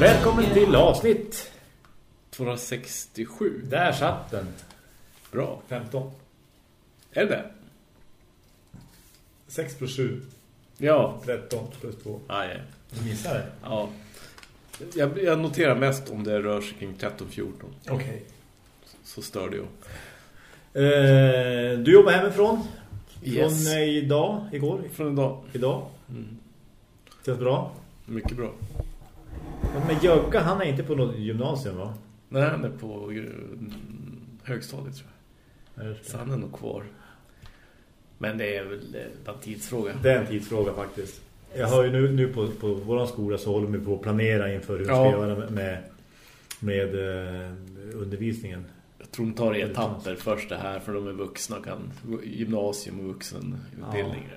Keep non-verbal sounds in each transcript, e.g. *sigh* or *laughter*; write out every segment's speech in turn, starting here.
Välkommen till avsnitt. 267. Där satt den. Bra. 15. Är det 6 plus 7. Ja. 13 plus 2. Aj, Du missade. ja. Jag, jag noterar mest om det rör sig kring 13-14. Okej. Så stör det ju. Eh, du jobbar hemifrån. Yes. Från eh, idag, igår. Från idag. Idag. Mm. Känns bra. Mycket bra. Men Jögga, han är inte på något gymnasium va? Nej, han är på högstadiet tror jag. Så han är nog kvar. Men det är väl eh, en tidsfråga. Det är en tidsfråga faktiskt. Jag har ju nu, nu på, på vår skola så håller vi på att planera inför hur vi ska göra med, med, med eh, undervisningen. Jag tror de tar etapper först det här för de är vuxna och kan gymnasium och vuxenutbildning. Ja,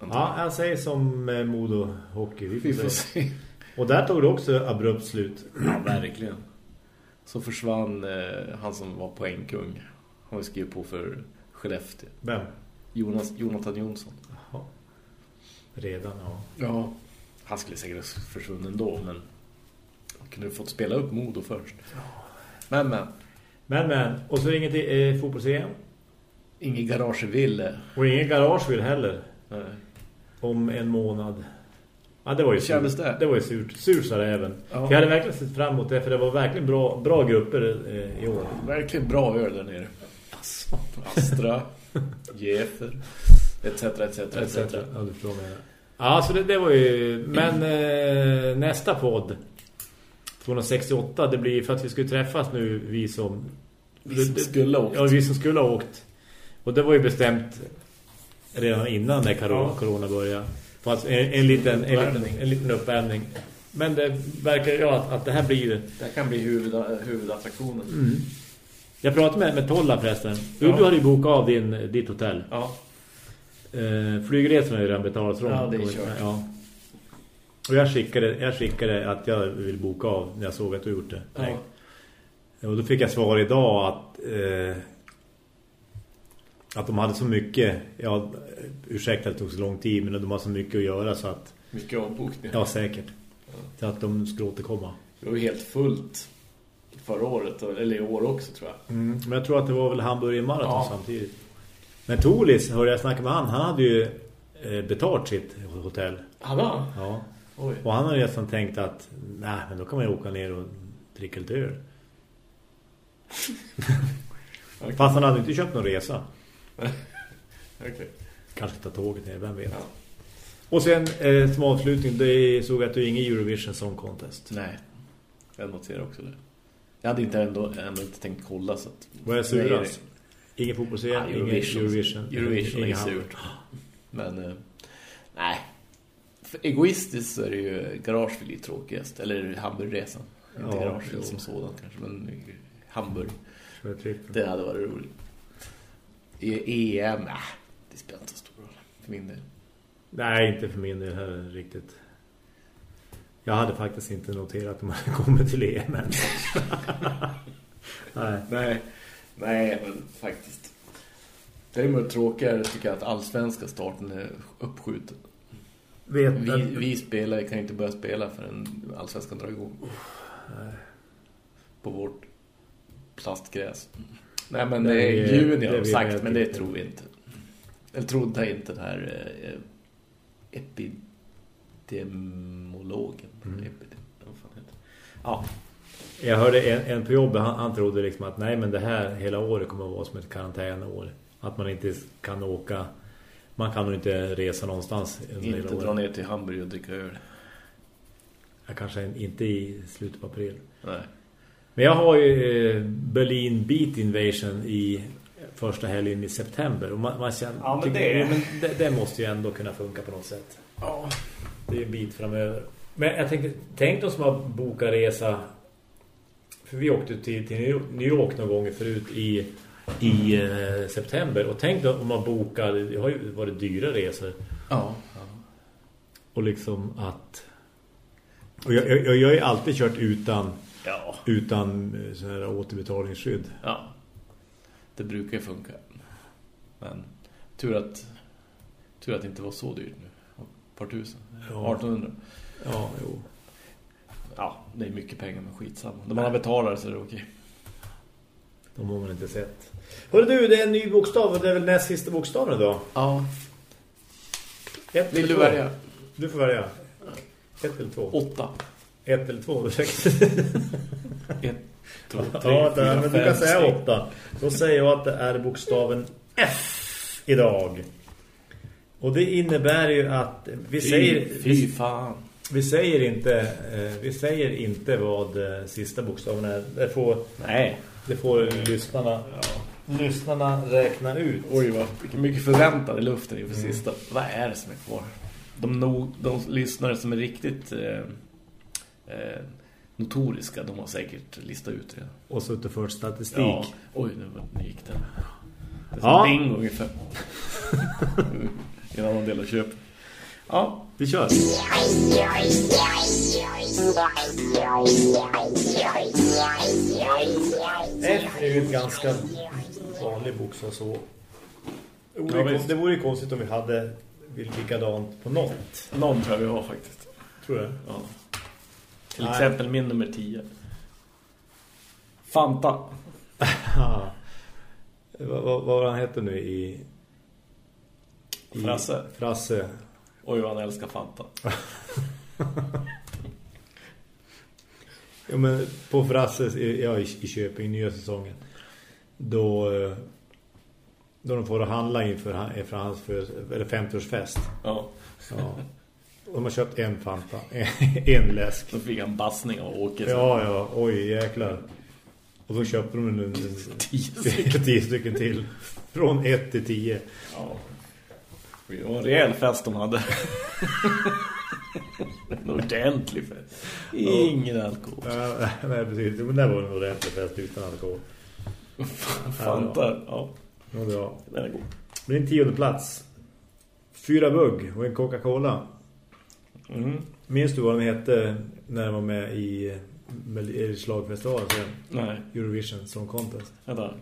jag säger som eh, Modo Hockey. Vi får, Vi får se. se. Och där tog det också abrupt slut. Ja, verkligen. Så försvann eh, han som var poängkung. Han skrev på för Skellefteå. Vem? Jonas, Jonathan Jonsson. Jaha. Redan, ja. Ja. Han skulle säkert försvunnit ändå, men han kunde fått spela upp Modo först. Men, men. Men, men. Och så ringer till eh, fotbolls-EM. Ingen garage ville. Och ingen garageville heller. Nej. Om en månad. Ja, det var ju Kändes surt. det? Det var ju surt. Sursare även. Ja. Jag hade verkligen sett fram emot det. För det var verkligen bra, bra grupper eh, i år. Verkligen bra öl där nere. Astra, Jäfer, etc, etc, etc. Ja, du förstår menar. Ja, så det, det var ju... Men eh, nästa podd 268, det blir för att vi skulle träffas nu, vi som... Vi som skulle ha åkt. Ja, vi som skulle ha åkt. Och det var ju bestämt redan innan när corona, Ja. corona började. Fast en, en, liten, en, liten, en liten uppvärmning. Men det verkar ju att, att det här blir... Det här kan bli huvud, huvudattraktionen. Mm. Jag pratade med, med Tolla förresten. Du, Ja. du hade ju bokat av din, ditt hotell. Ja. Eh, flygresorna är ju redan betalats från. Ja, det är kört. Ja. Och jag skickade, jag skickade att jag vill boka av när jag såg att du gjort det. Ja. Och då fick jag svar idag att eh, att de hade så mycket ja, ursäkta det tog så lång tid men de har så mycket att göra så att Mycket avbokning. ja säkert så att de skulle återkomma. Det var helt fullt förra året, eller i år också tror jag. Mm. Men jag tror att det var väl Hamburg Marathon Ja. samtidigt. Men Tolis, hörde jag snacka med han, han hade ju eh, betalt sitt hotell. Hallå? Ja. Oj. Och han hade nästan tänkt att nej, men då kan man ju åka ner och dricka lite öl. *laughs* Fast han hade inte köpt någon resa. *laughs* Okej. Kanske ta tåget ner, vem vet. Ja. Och sen eh, som avslutning, det såg jag att du är ingen Eurovision Song Contest. Nej, jag noterar också det. Jag hade inte ändå, ändå inte tänkt kolla så att... Vad är surast? Ingen fotbolls Ja, ingen Eurovision. Eurovision. Är surt. Men, eh, nej. För egoistiskt så är det ju Garageville tråkigast. Eller Hamburgresan. Inte Ja, Garageville som sådan kanske, men Hamburg. Hamburg. Det hade varit roligt. I EM, nej, det spelar inte så stor roll för min del. Nej, inte för min del här riktigt. Jag hade faktiskt inte noterat att hade kommit till EM än. *laughs* Nej. Nej, nej men faktiskt. Däremot tråkigare tycker jag att allsvenska starten är uppskjuten. Vet, Vi, vi spelare kan inte börja spela förrän allsvenskan drar igång. Nej. På vårt plastgräs. Nej men Det det är är juni har de sagt, med men det tror vi inte. Eller trodde inte den här eh, epidemiologen. Mm. Epidem? Ja, Jag hörde en, en på jobbet, han, han trodde liksom att nej men det här hela året kommer att vara som ett karantänår. Att man inte kan åka, man kan nog inte resa någonstans under inte dra ner till Hamburg och dricka öl. Ja, Kanske inte i slutet på april. Nej. Men jag har ju eh, Berlin Beat Invasion i första helgen i september. Och man, man känner, Ja, men tycker- det- men det, det måste ju ändå kunna funka på något sätt. Ja. Det är en bit framöver. Men jag tänkte, tänk de som har bokat resa. För vi åkte till, till New York någon gång förut i, i eh, september. Och tänk då om man bokar, det har ju varit dyra resor. Ja. Och liksom att... Och jag, jag, jag har ju alltid kört utan, Ja. utan eh, sån här återbetalningsskydd. Ja. Det brukar ju funka. Men tur att tur att det inte var så dyrt nu. Ett par tusen. Ja. 1800. Ja, jo. Ja, det är mycket pengar men skitsamma. När man har betalat så är det okej. De har man inte sett. Hörru du, det är en ny bokstav och det är väl näst sista bokstaven idag. Ja. Ett Vill du två? välja? Du får välja. Ett eller två? Åtta. Ett eller två, ursäkta. *laughs* Ett, två, tre, Ja, fyra, men du kan säga åtta. Då säger jag att det är bokstaven F idag. Och det innebär ju att vi säger Fy, fy fan. vi säger inte eh, vi säger inte vad eh, sista bokstaven är. Det får Nej. det får lyssnarna lyssnarna räkna ut. Oj, vad vilken mycket förväntan i luften inför sista. Vad är det som är kvar? De, no, de lyssnare som är riktigt eh, eh, notoriska, de har säkert listat ut det. Och så utifrån för statistik. Ja. Oj, nu, nu gick den. Det är som Ja. bingo ungefär. I en annan del av köp. Ja, Vi kör. F är ju ett ganska vanlig bokstav så. Det vore, Ja, det vore ju konstigt om vi hade likadant på något. någon tror jag vi har faktiskt. Tror jag. Ja. Till Nej. exempel min nummer 10. Fanta. *laughs* Vad, vad, vad var han heter nu i... i Frasse. Frasse. Oj, vad han älskar Fanta. *laughs* Ja, men på Frasse i- ja, i, i Köping, nya säsongen. Då, eh, då de får handla inför, han- inför hans för, eller 50-årsfest. Ja, Ja. De har köpt en Fanta, en, *laughs* en läsk. så fick han bassning av Åke. Ja, ja, oj jäklar. Och så köpte de en, en, *laughs* *laughs* Tio stycken. tio stycken till. Från ett till tio. Ja. Det var en rejäl fest de hade. en ordentlig fest. Ingen alkohol. Ja, nej, precis. Men det var en ordentlig fest utan alkohol. Fanta, ja. Ja, det. Den är god. Min tionde plats. Fyra bugg och en Coca-Cola. Mm. Minns du vad de hette när de var med i, i slagfestivalen? sen? Nej, Eurovision Song Contest. vänta.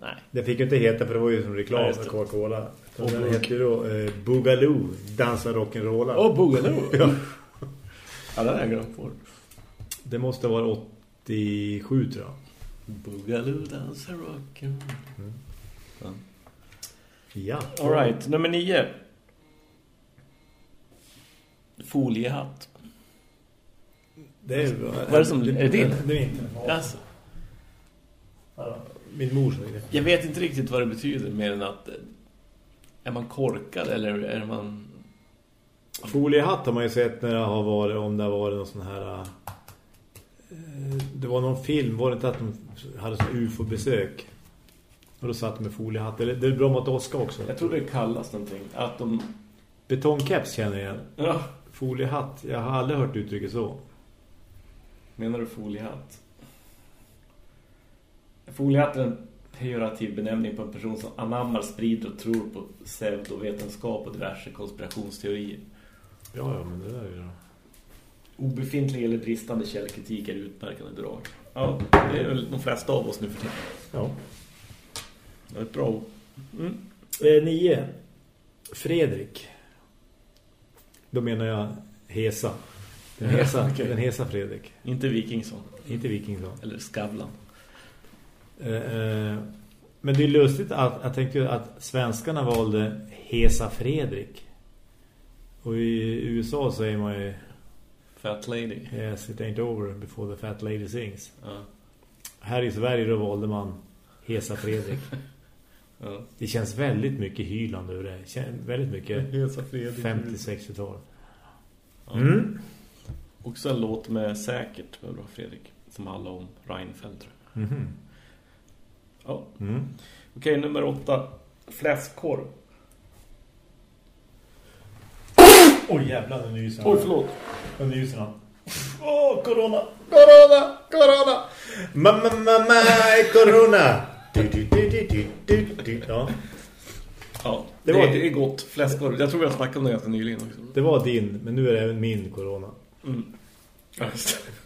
Nej. Det fick ju inte heta för det var ju som reklam för. Coca-Cola. Och den hette då eh, Boogaloo, dansa rock'n'rolla. Åh, Boogaloo. *laughs* Ja. Ja, den har jag bort. Det måste vara 87 tror jag. Boogaloo dansar rocken. Ja. All right, nummer nio. Foliehatt. Det är, Vad är det som- är det din? Det är min. Alltså, Min mor sa det. jag vet inte riktigt vad det betyder mer än att eh, är man korkad eller är man... Foliehatt har man ju sett när det har varit, om det har varit någon sån här... eh, Det var någon film, var det inte att de hade sån UFO-besök? Och då satt de med foliehatt. Eller, det är bra mot Oskar också. Jag tror det kallas någonting. Att de... Betongkeps känner jag igen. Ja, Foliehatt, jag har aldrig hört uttrycket så. menar du foliehatt? Foliehatt är en pejorativ benämning på en person som anammar, sprider och tror på pseudovetenskap och diverse konspirationsteorier. Ja, ja, men det där är ju... Obefintlig eller bristande källkritik är utmärkande drag. Ja, det är väl de flesta av oss nu för tiden. Ja. Det är ett bra ord. Mm. Eh, nio. Fredrik. Då menar jag Hesa. Den Hesa, Okej. den Hesa Fredrik. Inte Wikingsson. Inte Vikingsson. Eller Skavlan. Eh, eh, men det är lustigt att jag tänkte att svenskarna valde Hesa Fredrik. Och i USA säger man ju Fat Lady. Yes, it ain't over before the fat lady sings. Ja. Här i Sverige då valde man Hesa Fredrik. *laughs* ja. Det känns väldigt mycket Hyland över det. Väldigt mycket Hesa Fredrik. 50-60-tal. Ja. Mm. Också en låt med Säkert med bra Fredrik. Som handlar om Reinfeldt tror jag. Mhm. Ja. Mm. Okej, nummer åtta. Fläskkorv. Oj jävlar, nu nyser han. Oj, förlåt. Nu nyser han. Åh, corona! Corona! Corona! Mamma, mamma, corona! Ja, Ja, Det det, var- det är gott. Fläskkorv. Jag tror vi har snackat om det ganska nyligen också. det var din, men nu är det även min corona. Mm. Ja.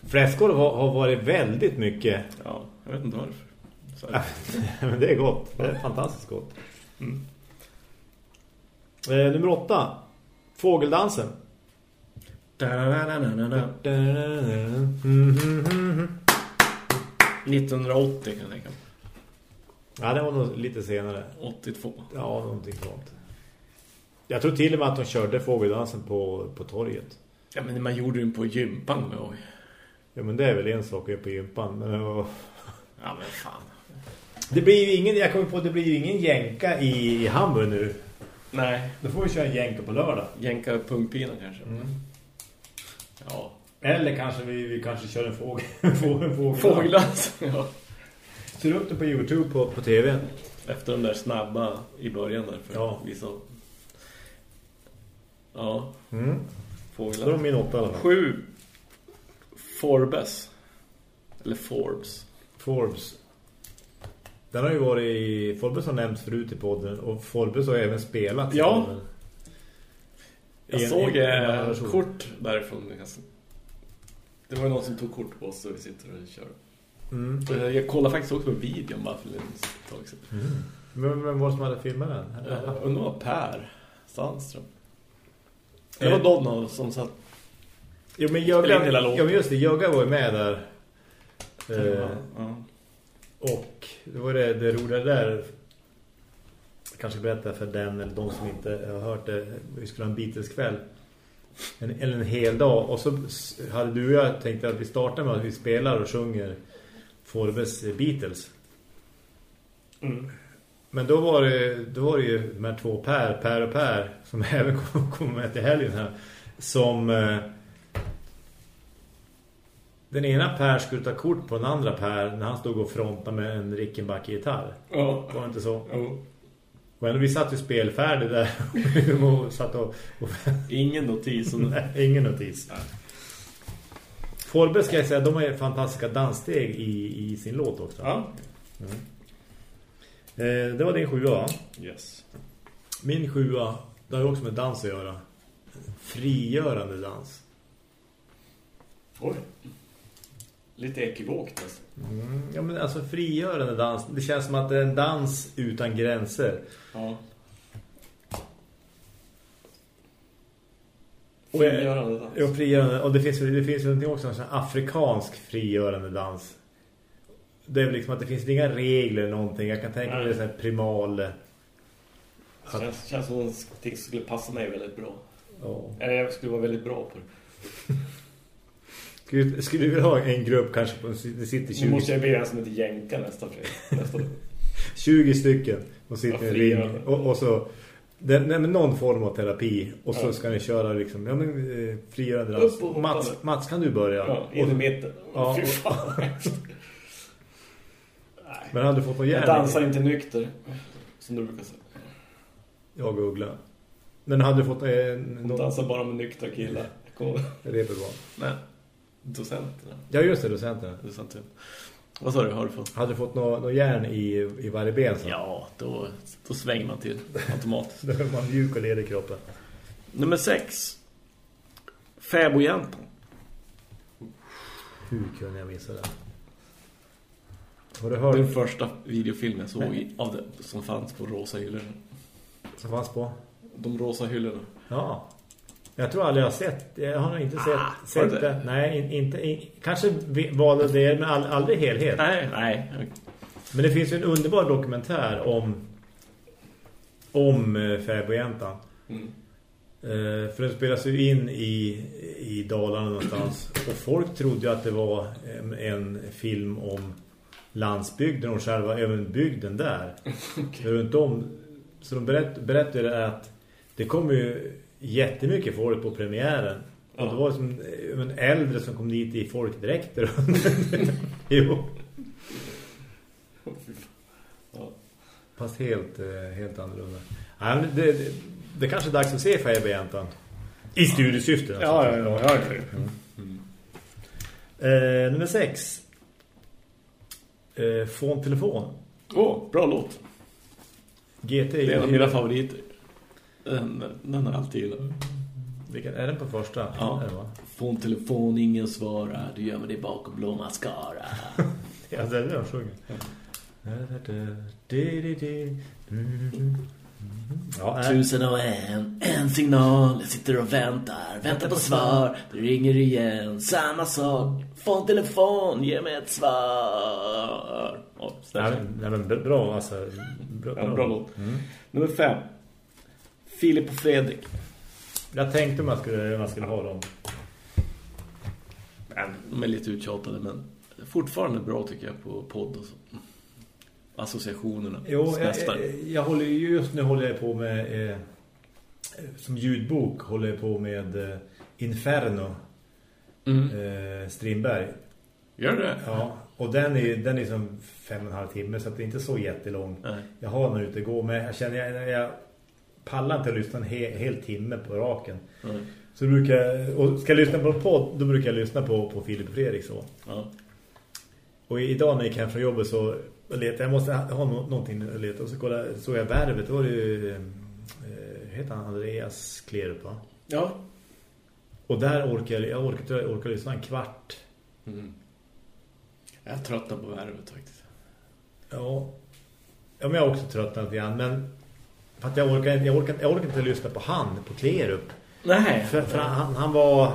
Fläskkorv har, har varit väldigt mycket. Ja, jag vet inte varför. *laughs* Men det är gott. Det är fantastiskt gott. Mm. Eh, nummer åtta. Fågeldansen. Da-da-da-da-da-da. 1980 kan jag tänka mig. Ja, det var nog lite senare. 82. Ja, någonting sånt. Jag tror till och med att de körde fågeldansen på, på torget. Ja, men man gjorde den på gympan med ihåg. Ja, men det är väl en sak att på gympan. Men, *laughs* Ja, men fan. det blir ju ingen, jag kommer på det blir ju ingen jänka i, i Hamburg nu. Nej, Då får vi köra en jänka på lördag. jänka pungpina kanske. Mm. Ja. Eller kanske vi, vi kanske kör en fågel. en *laughs* fågel. Fåglas. ja. Ser upp det på Youtube på, på tv. Efter de där snabba i början där. För Ja. visa. Ja, Mm. Det var fåglar. min åtta i alla fall. Sju. Forbes. Eller Forbes. Forbes. Den har ju varit i... Forbes har nämnts förut i podden. Och Forbes har även spelat. Ja. podden. Jag en- såg i en eh, kort därifrån. Det var någon som tog kort på oss så vi sitter och kör. Mm. Eh, Jag kollade faktiskt också på videon bara för ett tag sedan. Mm. Men vem var det som hade filmat den? Jag undrar vad Per Sandström. Det Eh. var någon som satt... Jo, men Spela in hela låten. ja, men just det, Jögga var ju med där. Eh, ja. och det var det, det roliga där. Jag kanske berätta för den eller de som inte har hört det. Vi skulle ha en Beatles-kväll. En, eller en hel dag. Och så hade du och jag tänkt att vi startar med att vi spelar och sjunger Forbes Beatles. Mm. Men då var det, då var det ju de här två Per, Per och Per, som *laughs* även kom, kom med till helgen här, som eh, den ena Per skulle ta kort på den andra Per när han stod och frontade med en Rickenbacker-gitarr. Ja. Var det inte så? Och ändå, vi satt ju spelfärdig där *laughs* och satt och... och Ingen notis. Nej, ingen notis. Forbes ska jag säga, de har fantastiska danssteg i, i sin låt också. Ja. Eh, det var din sjua va? Yes. Min sjua, det har ju också med dans att göra. Frigörande dans. Oj. Lite ekivokt alltså. Mm, ja men alltså frigörande dans. Det känns som att det är en dans utan gränser. Ja. Och jag- Frigörande dans. Ja, frigörande. Och det finns, det finns någonting också, en sån afrikansk frigörande dans. Det är väl liksom att det finns inga regler eller någonting. Jag kan tänka mig det är primal... Det känns, känns som någonting som skulle passa mig väldigt bra. Ja. Eller jag skulle vara väldigt bra på det. *laughs* Skulle, skulle du vilja ha en grupp kanske på, det sitter Nu 20, måste jag be en som heter Jänka nästa. Nästa *laughs* dag. 20 stycken och sitter i en ring och, och så det, nej, men någon form av terapi och så ska ni köra liksom ja men eh, frigörande dans. Mats. Mats kan du börja? Ja, in i mitten. Ja. Fy fan. *laughs* Men hade du fått någon Jag järn? dansar inte nykter. Som du brukar säga. Jag och Uggla. Men hade du fått eh, Jag någon dansar bara med nyktra killar. Kom. repertoar? Nej. Docenterna. Ja just det, docenten. Docenten. Vad sa du? Har du fått? Hade du fått någon nå järn i, i varje ben så? Ja, då, då svänger man till automatiskt. *laughs* Då är man mjuk och ledig i kroppen. Nummer sex. Fäbodjäntan. Hur kunde jag missa det? Har du hört Den första videofilmen jag såg i, av det som fanns på rosa hyllorna. som fanns på? De rosa hyllorna. Ja. Jag tror aldrig jag har sett. Jag har nog inte sett, Ah, sett inte? det. Nej, in, inte, in, kanske valde det, men all, aldrig helhet. Nej, nej. Men det finns ju en underbar dokumentär om om eh, Fäbodjäntan. Mm. Eh, för den spelas ju in i, i Dalarna någonstans. Och folk trodde att det var en, en film om landsbygden och själva även bygden där. *laughs* Runt om. Så de berätt, berättade att det kom ju jättemycket folk på premiären. Och Ja. det var som en äldre som kom dit i folkdräkter. *laughs* jo. Ja. Fast helt, eh, helt annorlunda. Men det, det, det kanske är dags att se Färjebejäntan. I studiesyfte. Alltså. Ja, ja, ja. ja, ja. Mm. Eh, nummer sex. Eh, telefon. Åh, oh, bra låt. GT. Det är en av mina favoriter. Den, den har jag alltid gillat. Vilken, är den på första? Ja. Det? Få telefon, ingen svarar. Du gör med det bakom blå mascara. *laughs* Ja, det är det jag sjunger. Ja, nej. Tusen och en, en signal. Jag sitter och väntar, väntar på svar. Du ringer igen, samma sak. Få en telefon, ge mig ett svar. Oh, nej, nej, men bra, alltså. Bra, Ja, bra låt. Mm. Nummer fem. Filip och Fredrik. Jag tänkte man skulle, man skulle ha dem. Men, de är lite uttjatade, men fortfarande bra tycker jag på podd och så. Associationerna. Jo, jag, jag, jag håller ju- just nu håller jag på med eh, som ljudbok håller jag på med eh, Inferno Mm. eh, Strindberg. Gör det? Ja, och den är den är som fem och en halv timme så att det är inte så jättelång. Nej. Jag har den ute gå men jag känner jag, jag pallar inte att lyssna en hel, hel timme på raken. Nej. Så brukar jag, och ska jag lyssna på en podd då brukar jag lyssna på, på Filip Fredrik så. Ja. Och idag när jag gick hem från jobbet så letade jag måste ha nå- någonting att leta och så kollade, såg jag värvet då var det ju eh, heter han Andreas Klerup va? Ja. Och där orkar jag, jag orkar, jag orkar lyssna en kvart. Mm. Jag tröttnar på värvet faktiskt. Ja. Ja, men jag är också tröttnat grann. Men för att jag orkar, jag, orkar, jag orkar inte lyssna på han, på Klerup. Nej. För, för han, han var...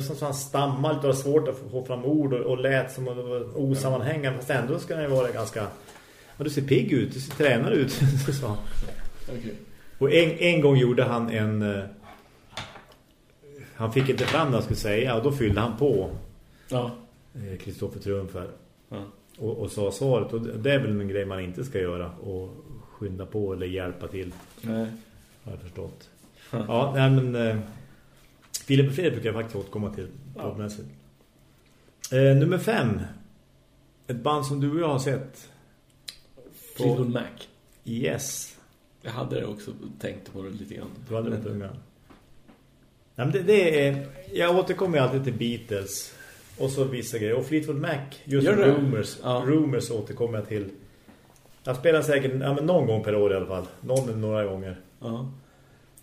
Så han stammade lite och svårt att få- fram ord och, och lät som osammanhängande. Fast ändå ska han ju vara ganska... Ja, du ser pigg ut, du ser tränad ut. *laughs* så han. Okej. Och en, en gång gjorde han en... eh, Han fick inte fram det han skulle säga och då fyllde han på Ja. eh, Kristoffer Triumf här. ja. och, och sa svaret. Och det är väl en grej man inte ska göra. Och skynda på eller hjälpa till. Nej. Har jag förstått. ja, nej men... Eh, Filip och Fredrik brukar jag faktiskt återkomma till. Ja. Eh, nummer fem. Ett band som du och jag har sett. Fleetwood Mac. Yes. Jag hade det också tänkt på det lite grann. Du hade den tunga. Nej, men det, det är... Jag återkommer alltid till Beatles. Och så vissa grejer. Och Fleetwood Mac. Just det? Rumors. Ja. Rumors återkommer jag till. Jag spelar säkert ja, men någon gång per år i alla fall. Någon eller några gånger. Ja.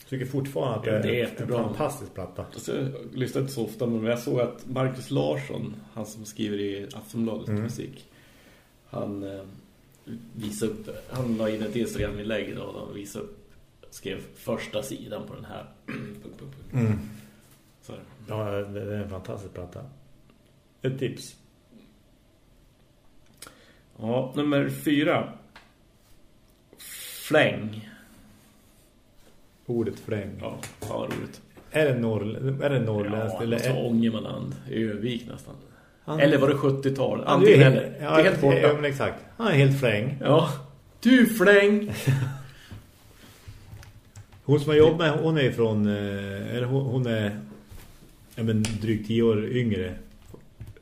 Tycker fortfarande att det, Ja, det är är en fantastisk platta. Alltså, jag lyssnar inte så ofta, men jag såg att Marcus Larsson, han som skriver i Aftonbladet Mm. musik, han eh, visade upp, han la in ett Instagram-inlägg idag och visade upp, skrev första sidan på den här. *clears throat* Mm. Så. Ja, det det är en fantastisk platta. Ett tips. Ja, nummer fyra. Fläng. Ordet fläng. Ja, fan vad roligt. Är det, norr, är det norrländskt? Ja, eller är, Ångermanland, Övik nästan. han, Eller var det 70-tal? Ja, Antingen eller. Ja, det är helt Ja, borta. men exakt. Han är helt fläng. Ja. Du fläng! *laughs* Hon som har jobbat med, hon är från, eh, eller hon, hon är ja, men drygt tio år yngre.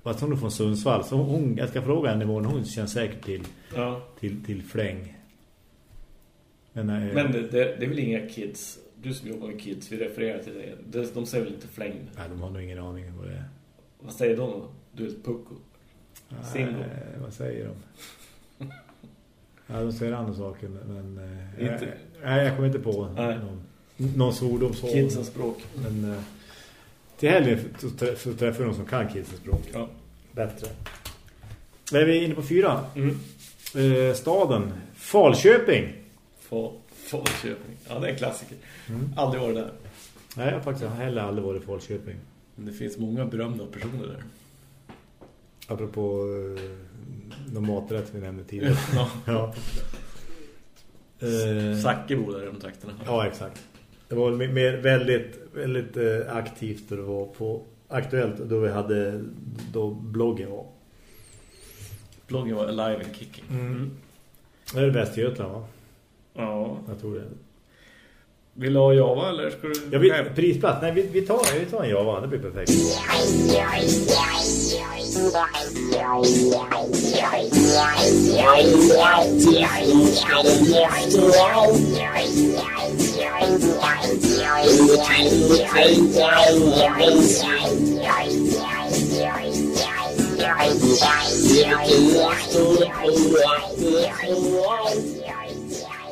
Fast hon är från Sundsvall. Så hon, jag ska fråga henne imorgon, hon känns säkert till, Ja. till, till fläng. Men, eh, Men det, det, det är väl inga kids, du som jobbar med kids, vi refererar till det. De, de säger väl inte fläng? nej, de har nog ingen aning om vad det är. Vad säger de då? Du är ett pucko. Nej, vad säger de? *laughs* Ja, de säger andra saker, men... eh, Inte- jag, nej, jag kommer inte på Nej. någon, någon svordom. Så, Kidsens språk. Men eh, till helgen så, trä- så träffar vi någon som kan kidsens språk. Ja. Bättre. Är vi inne på fyra? Mm. Eh, staden. Falköping. Fa- Falköping. Ja, det är en klassiker. Mm. Aldrig varit där. Nej, jag har faktiskt heller aldrig varit i Falköping. Men det finns många berömda personer där. Apropå eh, de maträtt vi nämnde tidigare. *laughs* ja. ja. Eh, Zacke bor där i de trakterna. Ja, exakt. Det var mer- väldigt, väldigt eh, aktivt det var på Aktuellt då vi hade då bloggen var. Bloggen var Alive and Kicking. Mm. Det är det Västergötland va? Ja. Jag tror det. Vill du ha Java eller ska du... Jag vill, prisplats? Nej, vi, vi, tar, vi tar en Java. Det blir perfekt.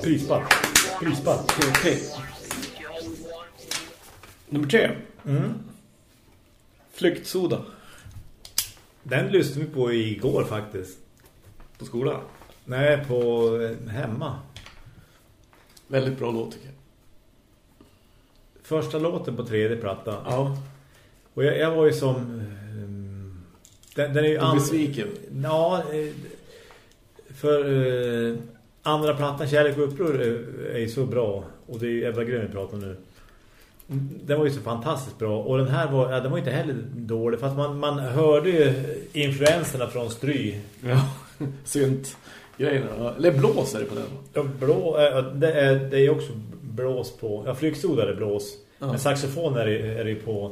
Prisplats. Prisplats. Okej. Nummer tre. Mm. Flyktsoda. Den lyssnade vi på igår faktiskt. På skolan. Nej, på eh, hemma. Väldigt bra låt tycker jag. Första låten på tredje plattan. Ja. Och jag, jag var ju som... ehm, den, den är ju... Du besviken. Ja, eh, för eh, andra plattan, Kärlek och uppror, eh, är ju så bra. Och det är ju Ebba Grön vi pratar nu. Den var ju så fantastiskt bra. Och den här var, ja, den var inte heller dålig. Fast man, man hörde ju influenserna från Stry. Ja. *laughs* Synt. Grejerna. Eller blåser det på den. Ja, blå, äh, det, är, det är också blås på. Ja, flygsoda är det blås. Ja. Men saxofon är det, är det ju på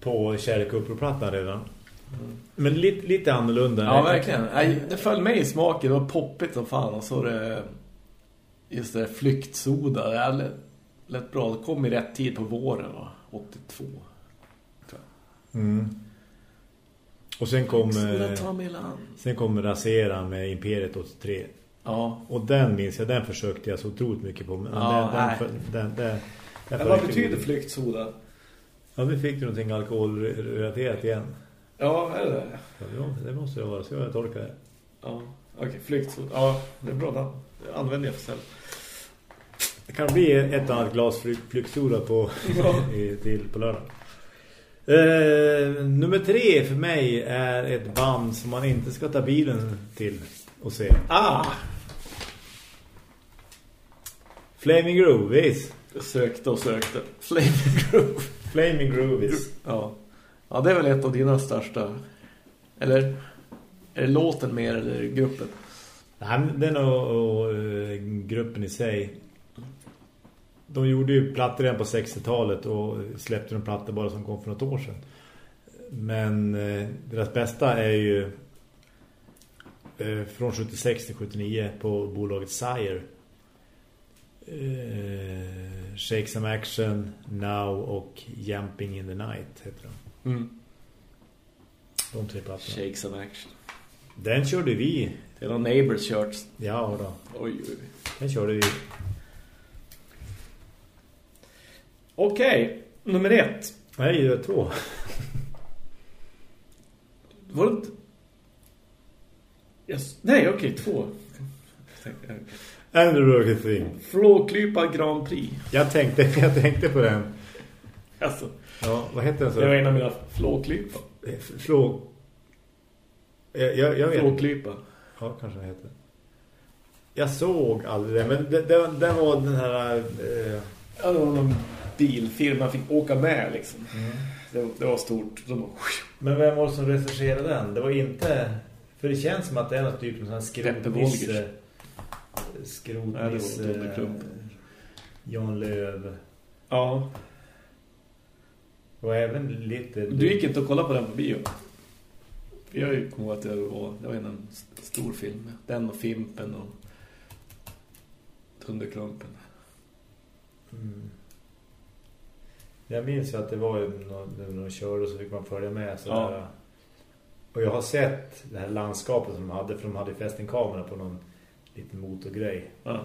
på Kärlek och uppror-plattan redan. Men lite, lite annorlunda. Ja, verkligen. Det föll mig i smaken. Det var poppigt som fan. Och så det... Just det, flyktsoda. Det är lätt, lätt bra. Det kom i rätt tid på våren, va? 82. Mm. Och sen kom, eh, sen kom Rasera med Imperiet 83. Ja. Och den minns jag, den försökte jag så otroligt mycket på. Men Ja, den, nej. den, den, den, den, den vad betyder flyktsoda? Ja, nu fick någonting alkoholrelaterat igen. Ja, är det det? Ja, det måste det vara, så jag tolkar det. Ja, okej. flyktsoda. Ja, det är bra namn. Det använder jag för själv. Det kan bli ett annat glas flygsoda på, Ja. *laughs* till på lördag. Eh, nummer tre för mig är ett band som man inte ska ta bilen till och se. Ah! Flaming Groovies. Jag sökte och sökte. Flaming Groove. Flaming Groovies. Ja ja, det är väl ett av dina största. Eller är det låten mer eller gruppen? Nej, den och, och gruppen i sig. De gjorde ju plattor redan på 60-talet och släppte de plattor bara som kom för något år sedan. Men eh, deras bästa är ju eh, från 76 till 79 på bolaget Sire. Eh, Shake Some Action, Now och Jumping in the Night heter de. Mm. De tre plattorna. Shake some action. Den körde vi. Det är någon Neighbors Church. Ja då. Oj, oj. Den körde vi. Okej, nummer ett. Nej, det är två. Var det inte... Yes. Nej, okej, två. Andrew Thing. Flåklypa Grand Prix. Jag tänkte, jag tänkte på den. Alltså, Ja, vad heter den så? det var en av mina flåklypa. Flå... Jag, jag, jag vet. Flåklypa. Ja, kanske den heter. Jag såg aldrig det, men det, det, det var den här... Eh, Ja, det var någon bilfilm man fick åka med liksom. Det, det var stort. De men vem var det som recenserade den? Det var inte... För det känns som att det är något typ av skrotnisse... Skrotnisse... Ja. Jan Löv. Ja. Och även lite... Du gick inte och kollade på den på bio? Jag kommer ihåg att det var, det var en stor film. Den och Fimpen och Dunderklumpen. Mm. Jag minns ju att det var ju någon, de körde så fick man följa med. Så Ja. Och jag har sett det här landskapet som de hade, för de hade fäst en kamera på någon liten motorgrej. Ja.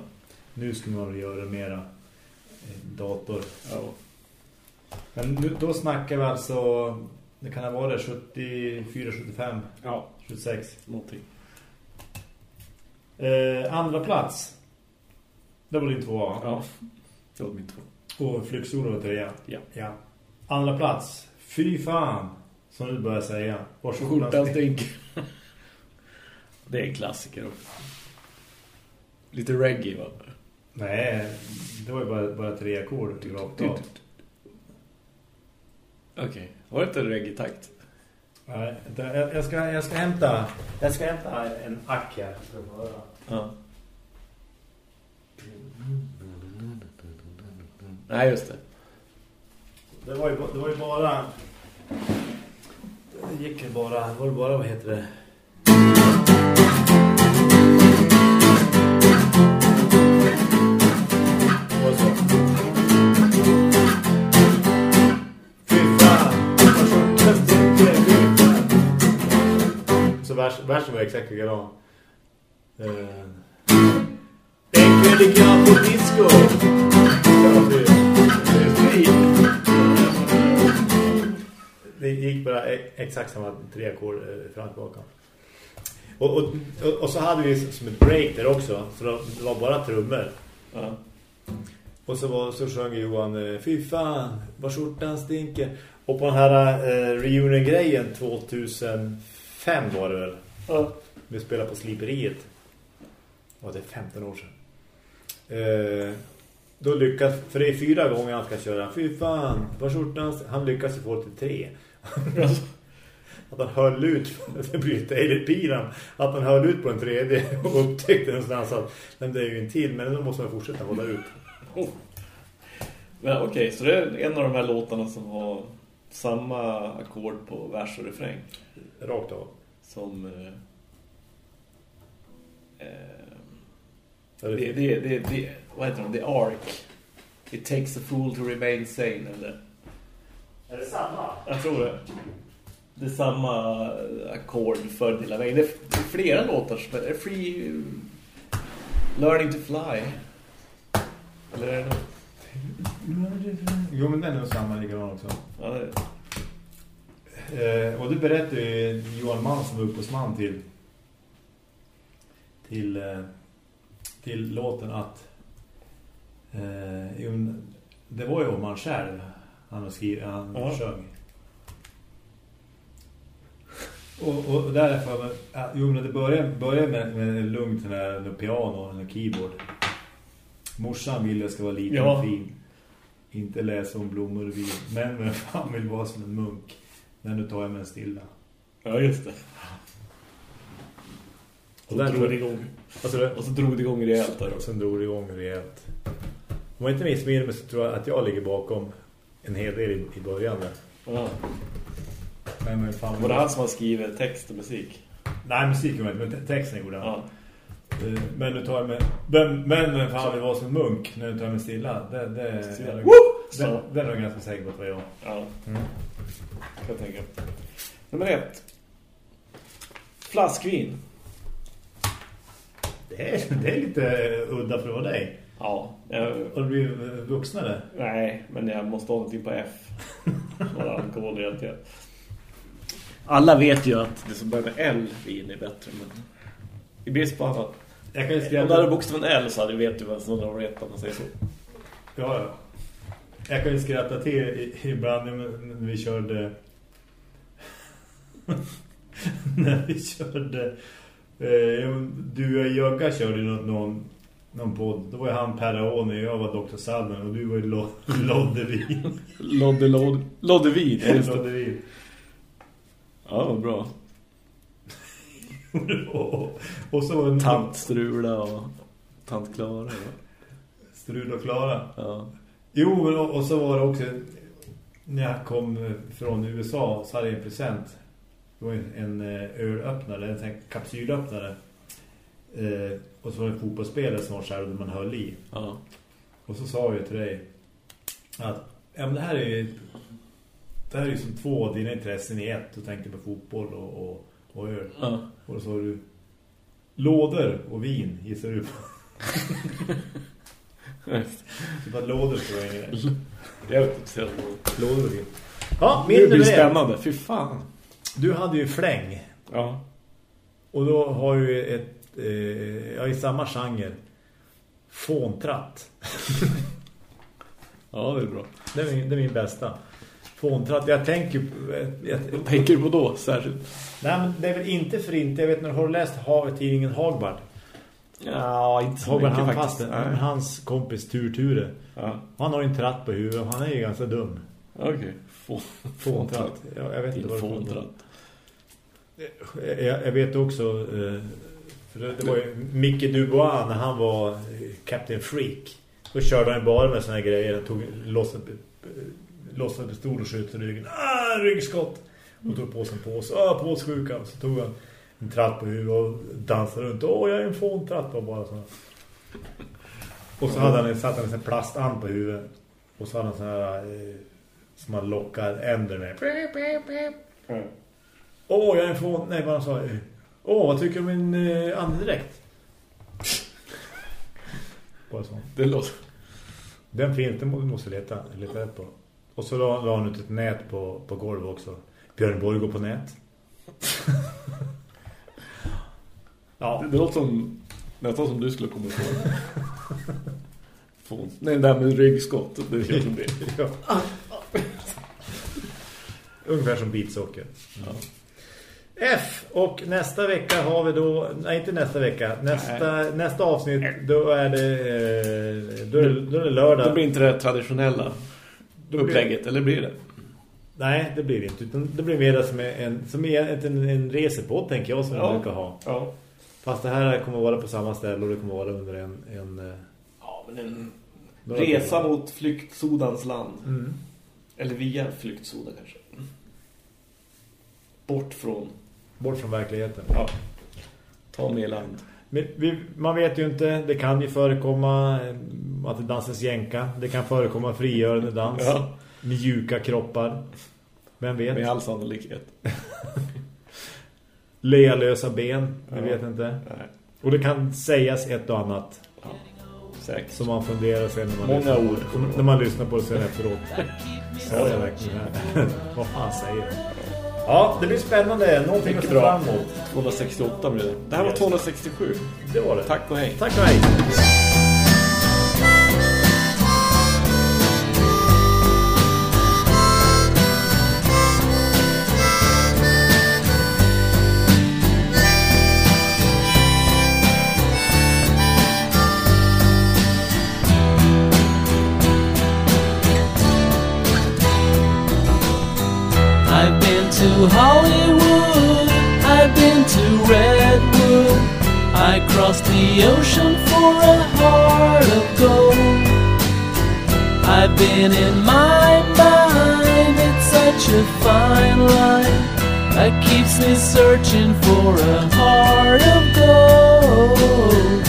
Nu skulle man göra mera eh, dator. ja. Men då snackar vi alltså, det kan ha varit 74, 75, Ja, 76. någonting. Eh, andra plats. Det var din tvåa. Ja, det var min två. Och flygsolo var trea. Ja. ja. Andra plats. Fy fan. Som du börjar säga. Skjortan stinker. *laughs* Det är en klassiker också. Lite reggae va? Nej, det var ju bara, bara tre ackord. rakt av. Okej, var det inte reggae-takt? Nej, jag, ska, jag ska hämta jag ska hämta en ack här. Ja. Nej, just det. Det var ju, det var ju bara... Det gick ju bara... Var det bara, vad heter det? Versen var exakt likadan. Uh, en kväll gick jag på disco. Det, gick bara e- exakt samma tre ackord eh, fram och tillbaka. Och, och, och, så hade vi som ett break där också. För det var bara trummor. Ja. Och så, var, så sjöng Johan eh, Fy fan, vad skjortan stinker. Och på den här eh, reunion-grejen 2005 var det väl. Ja. Vi spelade på Sliperiet. Ja, det är 15 år sedan. Eh, då lyckas, för det är fyra gånger han ska köra. Fy fan, vad skjortan st- Han lyckas ju få till tre. *laughs* att han höll ut, *laughs* det blir ett Eiler att han höll ut på en tredje och *laughs* upptäckte någonstans att men det är ju en till, men då måste man fortsätta hålla ut. Oh. Men okej, så det är en av de här låtarna som har samma ackord på vers och refräng Rakt av. som eh, det, det, det, det, det, vad heter de? The Ark. It takes a fool to remain sane eller? är det samma? Jag tror det. Det är samma ackord för hela vägen. Det är det är flera låtar som är Free Learning to Fly. Eller är det Jo, men den är nog samma likadan också. ja, det, Eh, och det berättade ju Johan Mann som var upphovsman till till eh, till låten att eh, det var ju om han själv han skrivit, han Ja. sjöng. Och, och därför, jo men det börjar, börjar med, med lugnt här med piano eller keyboard. Morsan vill jag ska vara liten Ja. och fin. Inte läsa om blommor och vin. Men vem fan vill vara som en munk? Men nu tar jag mig en stilla. ja just det. Och Och, drog tror- det igång. Du? och så drog det igång rejält där Och sen drog det igång rejält. Om jag inte missminner mig så tror jag att jag ligger bakom en hel del i, i början där. Ja. Men, men fan, Var det han som har skrivit text och musik? Nej, musiken var inte, men te- texten gjorde han. Ja. Eh, Men nu tar jag mig... Men, men fan vill vara som munk när du tar mig stilla? Det, det, Stilla. det, det, Så. det är nog ganska säker på att det var jag. Ja, Mm. Kan jag tänka. Nummer ett. Flaskvin. Det är, det är lite udda för dig. Ja, jag, Har du blivit vuxnare? nej, men jag måste ha någonting på F. Och alkoholrelaterat. Alla vet ju att det som börjar med L vin är bättre, men i brist på annat. Jag kan ju Om skriva... det hade bokstaven L så hade du vet du vad som har rätt om man säger så. Ja, ja. Jag kan ju skratta till i- ibland när vi körde... *laughs* när vi körde... Eh, du och Jögga körde någon, någon, någon podd. Då var han Per Aone, jag var Dr. Salmen och du var ju Lo- Loddevin. *laughs* Lodde, lodde, Loddevin. Just det. Loddevin. Ja, vad bra. och, *laughs* och så var det Tant Strula och Tant Klara. Ja. Strul och Klara. ja. Jo, men och, så var det också när jag kom eh, från USA så hade jag en present. Det var en, en eh, ölöppnare, en sån kapsylöppnare. Eh, och så var det en fotbollsspelare som var där man höll i. ja. Och så sa jag till dig att ja, men det här är ju det här är ju som två av dina intressen i ett. Du tänkte på fotboll och, och, och öl. ja. Och då sa du lådor och vin gissar du på. *laughs* Så bara lådor ska vara inne i det. Jag vet inte. Lådor vin. Ja, Det min blir nummer ett. spännande. Fy fan. Du hade ju fläng. Ja. Och då har ju ett, eh, ja, i samma genre, fåntratt. *laughs* Ja, det är bra. Det är min, det är min bästa. Fåntratt, jag tänker... Jag, Vad tänker du på då, särskilt? nej, men det är väl inte för inte. Jag vet när har du läst ha, tidningen Hagbard? Ja, inte så mycket han faktiskt. fast, Nej. hans kompis Turture. Ja, Han har ju en tratt på huvudet han är ju ganska dum. okej. Få- Fåntratt. Jag, jag vet inte vad det fåntratt. Jag, jag vet också eh, för det, det var ju Micke Dubois när han var eh, Captain Freak Så körde han bara med såna här grejer. Han tog lossade, lossade pistol och sköt i ryggen. Ah, ryggskott! Och tog på sig en påse. Ah, påssjuka. Så tog han en tratt på huvudet och dansade runt. Åh, jag är en fåntratt. Och bara så. Och så hade han satt han en plastan på huvudet. Och så hade han sån här eh, som man lockar änder med. Åh, jag är en fån... Nej, vad han sa. Åh, vad tycker du om min eh, andedräkt? *laughs* Bara så. Det låter... Den finns, den måste leta, leta rätt på. Och så la, la han ut ett nät på, på golvet också. Björn Borg går på nät. *laughs* ja, Det, det låter som... Nästan som du skulle komma på. Fån. Nej, det där med ryggskott. Det är helt *laughs* det. ja. Ungefär som bitsocker. Ja. F och nästa vecka har vi då nej inte nästa vecka nästa nästa avsnitt då är det eh, då är det, då är det lördag. Det blir inte det traditionella Då blir- upplägget, eller blir det? Nej, det blir det inte utan det blir mer som en som är en, en resepodd tänker jag som Ja. vi brukar ha. Ja. Fast det här kommer att vara på samma ställe och det kommer att vara under en en eh, Ja, men en resa timmar. mot flyktsodans land. Mm. Eller via flyktsoda kanske. Bort från... bort från verkligheten. Ja. Ta med land. Men vi, man vet ju inte, det kan ju förekomma eh, att det dansas jänka. Det kan förekomma frigörande dans. Ja. Mjuka kroppar. Vem vet? Med all sannolikhet. Lealösa ben, vi Ja. vet inte. Nej. Och det kan sägas ett och annat Ja. Säkert. som man funderar sen när man, Många lyssnar, ord. som, när man lyssnar på det sen efteråt. *laughs* Sa jag verkligen här? *laughs* Vad fan säger jag? Ja, det blir spännande. Någonting att se fram emot. 268 blir det. Det här var Yes. 267. Det var det. Tack och hej. Tack och hej. I crossed the ocean for a heart of gold. I've been in my mind, it's such a fine line that keeps me searching for a heart of gold.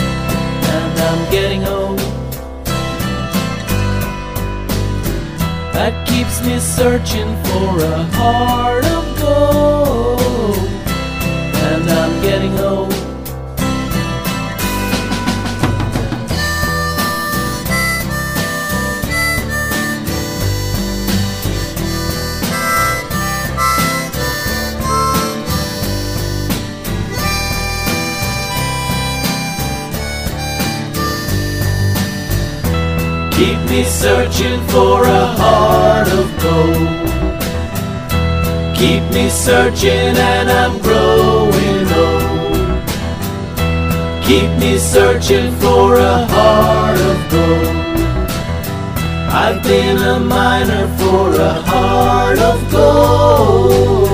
And I'm getting old. that keeps me searching for a heart searching for a heart of gold. Keep me searching and I'm growing old. Keep me searching for a heart of gold. I've been a miner for a heart of gold.